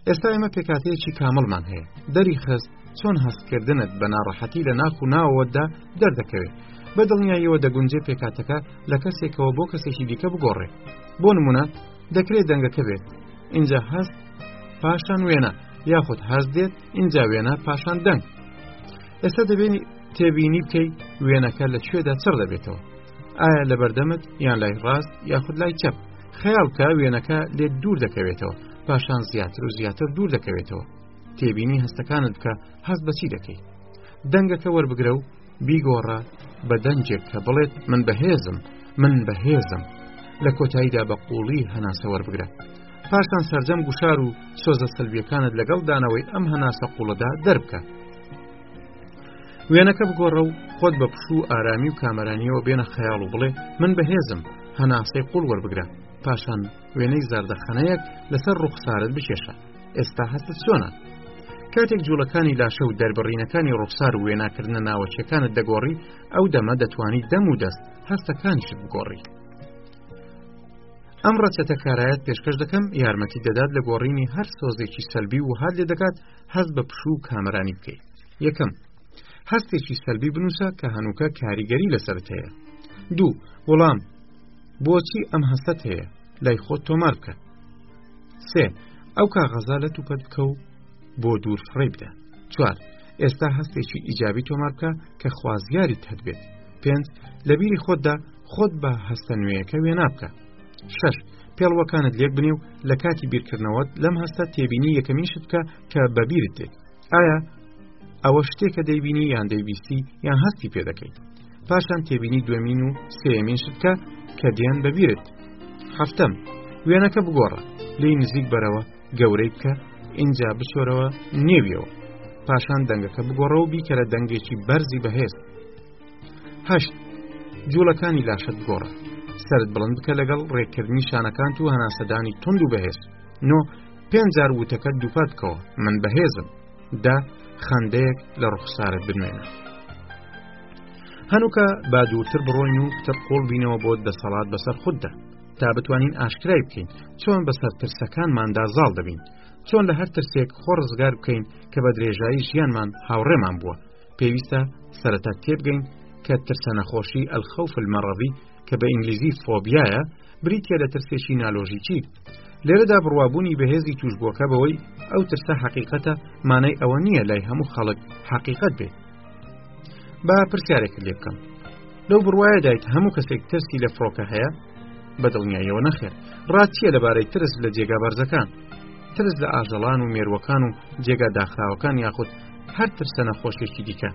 ئێستا ئێمە پێکاتەیەکی کامڵمان هەیە دەری خست چۆن هەستکردنت بە ناڕەحەتی لە ناخ و ناوەدا دەردەکەوێت بە دڵنیاییەوە دەگونجێ پێکاتەکە لە کەسێکەوە بۆ کەسێکی دیکە بگۆڕێ بۆ نمونە دەکرێت دەنگەکە بێت اینجا هەست پاشان وێنە یاخود هەست دێت اینجا وێنە پاشان دەنگ ئێستا دەبێنی تێبینی بکەی وێنەکە لە کوێدا چڕ دەبێتەوە ئایا لە بەردەمت یان لای ڕاست یاخود لای چەپ خەیاڵکە وێنەکە لێ دوور دەکەوێتەوە پاشان زیاتر و زیاتر دوور دەکەوێتەوە تێبینی هەستەکانت بکە هەست بەچی دەکەی دەنگەکە وەربگرە و بیگۆڕە بە دەنجێک کە بڵێت من بەهێزم من بەهێزم لە کۆتاییدا بە قوڵی هەناسە وەربگرە پاشان سرجەم گوشار و سۆزە سلبیەکانت لەگەڵ دانەوەی ئەم هەناسە قوڵەدا دەربکە وێنەکە بگۆڕە و خۆت بە پشوو و ئارامی و کامەرانیەوە بێنە خەیاڵ و بڵێ من بەهێزم هەناسەی قوڵ وەربگرە پاشان وێنەی زاردەخەنەیەک لەسەر ڕوخسارت بکێشە ئێستا هەستە چۆنە کاتێک جوڵەکانی لاشە و دەربڕینەکانی ڕوخسار و وێناکردنە ناوەچەکانت دەگۆڕی ئەو دەمە دەتوانی دەم و دەست هەستەکانیشت بگۆڕی ئەم ڕەچەتە کارایەت پێشکەش دەکەم یارمەتی دەدات لە گۆڕینی هەر سۆزێکی سەلبی و هاات لێ دەکات هەست بە پشوو و کامەرانی بکەیت یەکەم هەستێکی سەلبی بنووسە کە هەنووکە کاریگەری لەسرت هەیە دوو وڵام بۆچی ئەم هەستت هەیە لای خۆت تۆمار بکە سێ ئەو کاغەزا لە توپەت بکە و بۆ دوور فڕی بدە چوار ئێستا هەستێکی ئیجابی تۆمار بکە کە خوازیاری تەدبێت پێنج لەبیری خۆتدا خۆت بە هەستە نوێیەکە وێنا بکە شش پێڵوەکانت لێک بنێ و لە کاتی بیرکردنەوەت لەم هەستە تێبینی یەکەمین شت بکە کە بەبیرت دێت ئایا ئەوە شتێکە دەیبینی یان دەیبیستی یان هەستی پێ دەکەیت پاشان تێبینی دوێمین و سێمین شتکە کە دیان بەبیرت هەفتم وێنەکە بگۆڕە لی نزیک بەرەوە گەورەی بکە ئینجا بسۆرەوە نێویەوە پاشان دەنگەکە بگۆڕە و بیکەرە دەنگێکی بەرزی بەهێست هەشت جوڵەکانی لاشت گۆڕە سرد بڵند بکە لەگەڵ ڕێکردنی شانەکانت و هەناسەدانی تند و بەهێز نۆ پێنجار وتەکە دووپات بکەوە من بەهێزم دا خندەیەک لە ڕوخسارت بنوێنە هەنووکە با دوورتر بڕۆین و تر قۆڵ بینەوە بۆت دەسەڵات بەسەر خوددا تا بتوانین ئاشکرای بکەین چۆن بەسەر ترسەکانماندا زاڵ دەبین چۆن لە هەر ترسێک خۆ ڕزگار بکەین کە بە درێژایی ژیانمان هاوڕێمان بووە پێویستە سەرەتا تێبگەین کە ترسە نەخۆشی ئەلخەوف المەڕەوی کە بە ئینگلیزی فۆبیایە بریتە لە ترسێکی نالۆژیکی لێرەدا بڕوابوونی بەهێزی توشببووەکە بەوەی ئەو ترسە حقیقەتە مانای ئەوە نییە لای هەموو خەڵک حقیقت بێت با پرسیارێک لێ بکەم لەو بڕواایە دایت هەموو کەسێک ترسی لە فڕۆکە هەیە بە دڵنیاییەوە نەخێر ڕاتیە لەبارەی ترس لە جێگا بەرزەکان ترس لە ئاژەڵان و مێروەکان و جێگا داخراوەکان یاخود هەر ترسە نەخۆشێکی دیکە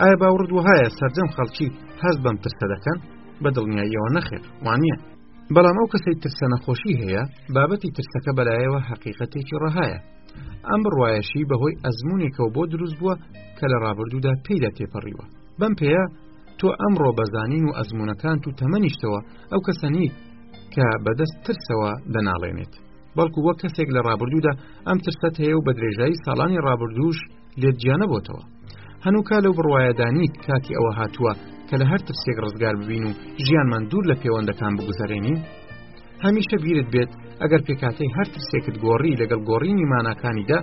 ئایا باوڕت وهایە سەررجەم خەڵکی هەست بەم ترسە دەکەن بە دڵنیاییەوە نەخێر وانە بەڵام ئەو کەسەی ترسە نەخۆشی هەیە بابەتی ترسەکە بەلایەوە حەقیقەتێکی ڕەهایە ئەم بڕواایەشی بەهۆی ئەزمونێکەوە بۆ دروست بووە کە لە ڕابردوودا پێیدا تێپەڕیوە بەم پێەیە تۆ ئەمڕۆ بەزانین و ئەزمونونەکان و تەمەنیشتەوە ئەو کەسەنی کە بەدەست ترسەوە دەناڵێنێت بەڵکو وەک کەسێک لە ڕابردوودا ئەم ترسەت هەیە و بە درێژایی ساڵانی ڕابردووش لێت جیانە بۆتەوە هەنووکە لەو بڕواایەدانیت کاتی ئەوە هاتووە کە لە هەر ترسێک ڕزگار ببین و ژیانمان دوور لە پەیوەندەکان بگوزارێنین هەمیشە بیرت بێت ئەگەر پێکاتەی هەر ترسێکت گۆڕی لەگەڵ گۆڕینی ماناکانیدا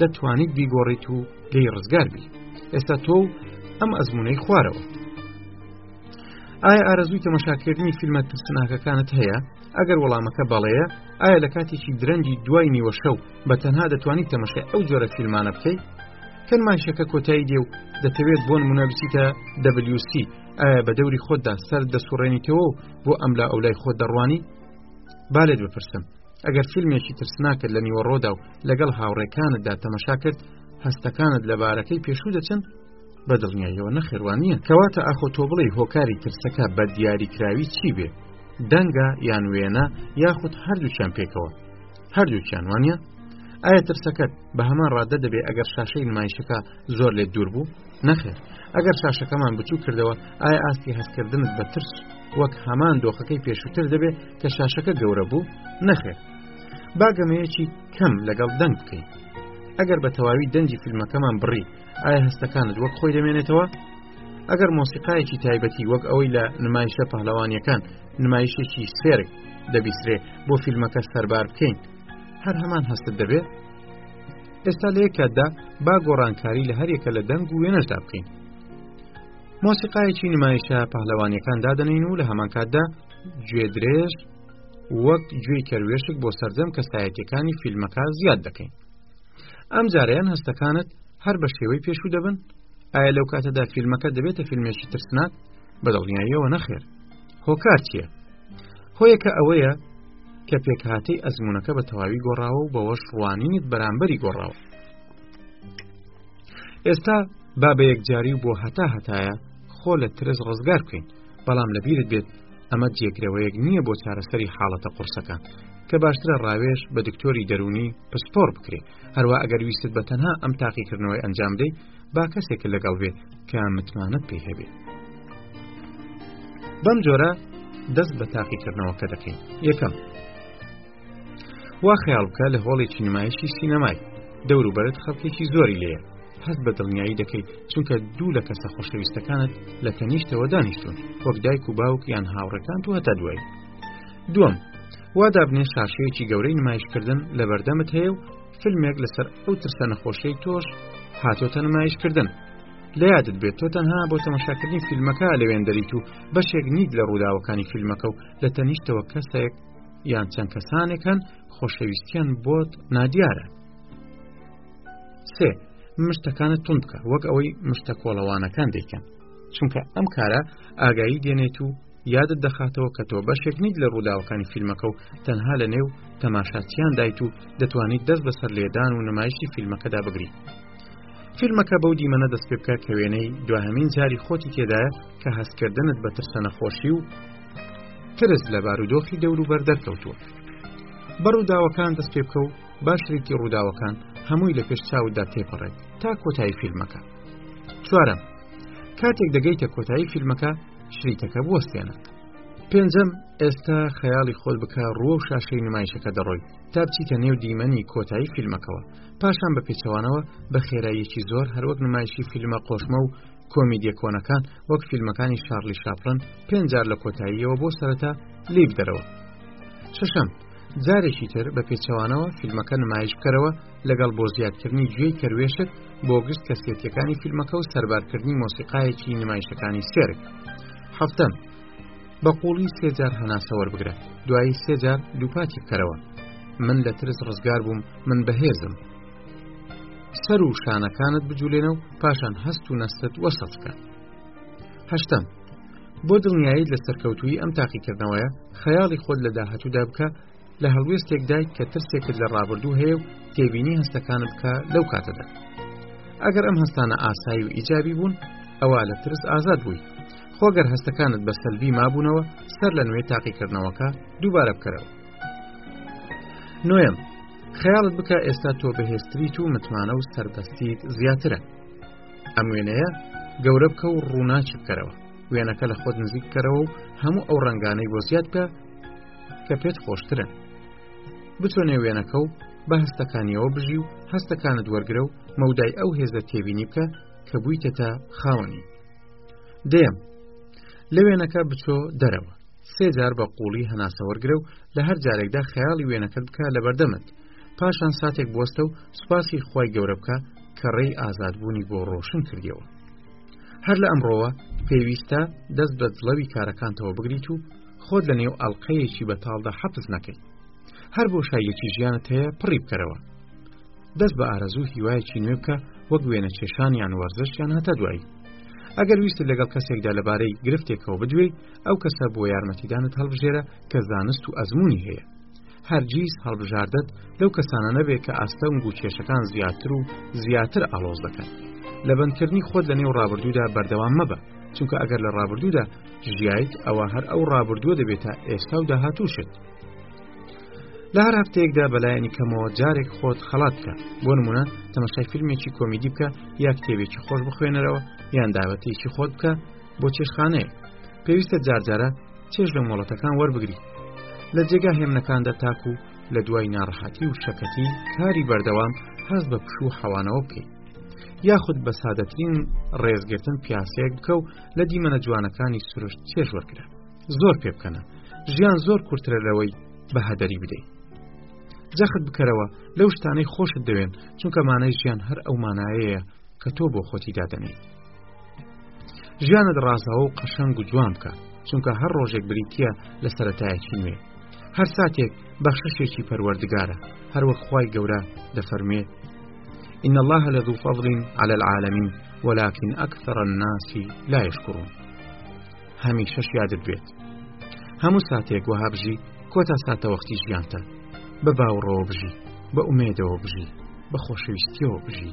دەتوانیت بیگۆڕیت و لی ڕزگار بی ئێستا تۆ و ئەم ئەزمونەی خوارەوە ئایا ئارەزووی تەمەشاکردنی فیلمە ترسناکەکانت هەیە ئەگەر وەڵامەکە بەڵێیە ئایا لە کاتێکی درەنگی دوای نیوە شەو بە تەنها دەتوانیت تەمەشای ئەو جۆرە فیلمانە بکەیت کە نمایشەکە کۆتایی دێ و دەتەوێت بۆن منابسیتە WC ئایا بە دەوری خۆتدا سەر دەسوڕێنیتەوە و بۆ ئەملا ئەو لای خۆت دەڕوانی با لێت بپرسم ئەگەر فیلمێکی ترسناکرد لە نیوەڕۆدا و لەگەڵ هاوڕێکانتدا تەمەشا کرد هەستەکانت لە بارەکەی پێشوو دەچن بە دڵنیاییەوە نەخێر وان نییە کەواتە ئاخۆ تۆ بڵێ هۆکاری ترسەکە بە دیاریکراوی چی بێ دەنگە یان وێنە یاخود هەردووچیان پێکەوە هەردووچیان وانە ئایا ترسەکەت بە هەمان ڕادە دەبێ ئەگەر شاشەی نمایشەکە زۆر لێت دوور بوو نەخێر ئەگەر شاشەکەمان بچوو کردەوە ئایا ئاستی هەستکردنت بە ترس وەک هەمان دۆخەکەی پێشووتر دەبێت کە شاشەکە گەورە بوو نەخێر باگەمەیەکی کەم لەگەڵ دەنگ بکەین ئەگەر بە تەواوی دەنجی فیلمەکەمان بڕی ئایا هەستەکانت وەک خۆی دەمێنێتەوە ئەگەر مۆسیقایەکی تایبەتی وەک ئەوەی لە نمایشە پەهلەوانیەکان نمایشێکی سێرک دەبیسرێ بۆ فیلمەکە سەربار بکەین هەر هەمان هەستت دەبێت ئێستا لە یەکاتدا با گۆڕانکاری لە هەرێکە لە دەنگ و وێنەشدا بکەین مۆسیقایەکی نمایشە پەهلەوانیەکان دادەنین و لە هەمان کاتدا گوێ درێژ وەک گوێی کەروێشک بۆ سەرجەم کەسایەتەکانی فیلمەکە زیاد دەکەین ئەم جارەیان هەستەکانت هەر بە شێوەی پێشوو دەبن ئایا لەو کاتەدا فیلمەکە دەبێتە فیلمێکی ترسناک بە دڵنیاییەوە نەخێر هۆکار چییە هۆیەکە ئەوەیە کە پێکهاتەی ئەزمونونەکە بە تەواوی گۆڕاوە و بەوەش ڕوانینت بەرامبەری گۆڕاوە ئێستا با بە یەکجاری و بۆ هەتا هەتایە خۆ لە ترس ڕزگار بکەین بەڵام لەبیرت بێت ئەمە جێگرەوەیەک نییە بۆ چارەسەری حاڵەتە قورسەکان کە باشترە ڕاوێش بە دکتۆری دەرونی پسپۆر بکرێ هەروە ئەگەر ویست بە تەنها ئەم تاقیکردنەوەی ئەنجام دەی با کەسێک لەگەڵ بێ کە متمانەت پێی هەبێ بەم جۆرە دەست بە تاقیکردنەوەکە دەکەین یەکەم وا خەیاڵ بکە لە هۆڵێکی نمایشی سینەمای دەوروبەرت خەڵکێکی زۆری لێە هەست بە دڵنیایی دەکەیت چونکە دوو لە کەسە خۆشەویستەکانت لە تەنیشتەوە دانیشتون وەک دایک و باوک یان هاوڕەکان تو هەتا دوای دوم وا دابنێ شاشەیەکی گەورەی نمایشکردن لە بەردەمت هەیە و فیلمێک لەسەر ئەو ترسە نەخۆشەی تۆش هاتۆتە نمایشکردن لە یادت بێت تۆ تەنها بۆ تەمەشاکردنی فیلمەکە لەوێن دەریت و بەشێک نیت لە ڕووداوەکانی فیلمەکە و لە تەنیشتەوە کەسێک یان چەند کەسانێک هەن خۆشەویستیان بۆت نادیارە سێ مشتەکانت تون بکە وەک ئەوەی مشتە کۆڵەوانەکان دەیکەن چونکە ئەم کارە ئاگایی دێنێت و یادت دەخاتەوە کە تۆ بەشێک نیت لە ڕووداوەکانی فیلمەکە و تەنها لە نێو تەماشاچیان دایت و دەتوانیت دەست بەسەر لێدان و نمایشی فیلمەکەدا بگری فیلمەکە بەو دیمەنە دەست پێ بکە کە وێنەی دواهمین جاری خۆتی تێدایە کە هەستکردنت بە ترسە نەخۆشی و ترس لە بارودۆخی دەوروبەر دەرکەوتووە بە ڕووداوەکان دەست پێ بکە و باشریتی ڕووداوەکان هەمووی لە پێش چاودا تێپەڕێت تا کۆتایی فیلمەکە چوارم کاتێک دەگەیتە کۆتایی فیلمەکە شریتەکە بوەستێنە پێنجەم ئێستا خەیاڵی خۆت بکە ڕوە و شاشەی نمایشەکە دەڕۆی تا بچیتە نێو دیمەنی کۆتایی فیلمەکەەوە پاشان بە پێچەوانەوە بە خێراییەکی زۆر هەروەک نمایشی فیلمە قۆشمە و کۆمیدیە کۆنەکان وەک فیلمەکانی شارلی شاپرن پێنج جار لە کۆتاییەوە بۆ سەرەتا لیف دەرەوە شەشەم جارێکی تر بە پێچەوانەوە فیلمەکە نمایش بکەرەوە لەگەڵ بۆ زیادکردنی گوێی کەروێشت بۆ گشت کەسێتیەکانی فیلمەکە و سەربارکردنی مۆسیقایەکی نمایشەکانی سێرک حفتەم بە قوڵی سێجار هەناسەوەەر بگرە دوایی سێجار دووپاتی بکەرەوە من لە ترس ڕزگار بووم من بەهێزم سەر و شانەکانت بجولێنە و پاشان هەست و نەستت وەسەف بکە هەشتم بۆ دڵنیایت لە سەرکەوتوی ئەم تاقیکردنەوەیە خەیاڵی خۆت لە داهاتوودا بکە لە هەڵوێستێکدایت کە ترسێکت لە ڕابردوو هەیە و تێبینی هەستەکان بکە لەو کاتەدا ئەگەر ئەم هەستانە ئاسایی و ئیجابی بوون ئەوە لە ترس ئازاد بووی خۆگەر هەستەکانت بە سەلبی مابوونەوە سەر لە نوێ تاقیکردنەوەکە دووبارە بکەرەوە نوێم خەیاڵت بکە ئێستا تۆ بەهێستریت و متمانە و سەردەستیت زیاترە ئەم وێنەیە گەورە بکە و ڕووناچ بکەرەوە وێنەکە لە خۆت نزیک بکەرەوە و هەموو ئەو ڕنگانەی بۆ زیاد بکە کە پێت خۆشترن بچۆ نێوێنەکە و بە هەستەکانیەوە بژی و هەستەکانت وەرگرە و مەودای ئەو هێزە تێبینی بکە کە بوویتە تا خاوەنی دێم لە وێنەکە بچۆ دەرەوە سێ جار بە قوڵی هەناسەوەرگرە و لە هەر جارێکدا خەیاڵی وێنەکەت بکە لە بەردەمت پاشان ساتێک بوەستە و سوپاسی خی گەورە بکە کە ڕێی ئازادبوونی بۆ ڕۆشن کردیەوە هەر لە ئەمڕۆوە پێویستە دەست بە جڵەوی کارەکانتەوە بگریت و خۆت لە نێو ئەڵلقەیەکی بەتاڵدا حەپز نەکەیت هەر بۆ شایەکی ژیانت هەیە پڕی بکەرەوە دەست بە ئارەزوو هیوایەکی نوێ بکە وەک وێنە کێشانیان وەرزشیان هەتا دوایی ئەگەر ویست لەگەڵ کەسێکدا لەبارەی گرفتێکەوە بدوێی ئەو کەسە بۆ یارمەتیدانت هەڵبژێرە کە زانست و ئەزمموی هەیە هەرگیز هەڵبژاردت لەو کەسانە نەبێت کە ئاستەنگ و کێشەکان زیاتر و زیاتر ئالۆز دەکەن لە بەندکردنی خۆت لە نێو ڕابردوودا بەردەوام مەبە چونکە ئەگەر لە ڕابردوودا ژیایت ئەوە هەر ئەو ڕابردووە دەبێت تا ئێستا و داهاتووشت لە هەر هەفتەیەکدا بەلایەنی کەمەوە جارێک خۆت خەڵات بکە بۆ نمونە تەمەشای فیلمێکی کۆمیدی بکە یا کتێبێکی خۆش بخوێنەرەوە یان داوەتێکی خۆت بکە بۆ چێشخانەیەک پێویستە جارجارە چێش لە مۆڵەتەکان وەربگری لە جێگا هێمنەکاندا تاکو لە دوای ناڕەحەتی و شەکەتی کاری بەردەوام هەز بە پشو و حەوانەوە بکەیت یاخود بە سادەترین ڕێزگرتن پیاسەیەک بکە و لە دیمەنە جوانەکانی سروشت چێژ وەرگرە زۆر پێ بکەنە ژیان زۆر کورترە لەوەی بە هەدەری بدەیت جەخت بکەرەوە لەو شتانەی خۆشت دەوێن چونکە مانای ژیان هەر ئەو مانایەیە کە تۆ بۆ خۆتی دادەنێی ژیانت ڕاستەوە و قەشەنگ و جوان بکە چونکە هەر ڕۆژێک بریتە لە سەتایەکی نوێ هەر ساتێک بەخششێکی پەروەردگارە هەروەک خی گەورە دەفەرمێ إن الله لذو فضل على العالمين ولكن أكثر الناس لا يشكرون هەمیشەش یادت بێت هەموو ساتێک وەها بژی کۆتا ساتە وەختی ژیانتە بە باوڕەوە بژی بە ئومێدەوە بژی بە خۆشەویستیەوە بژی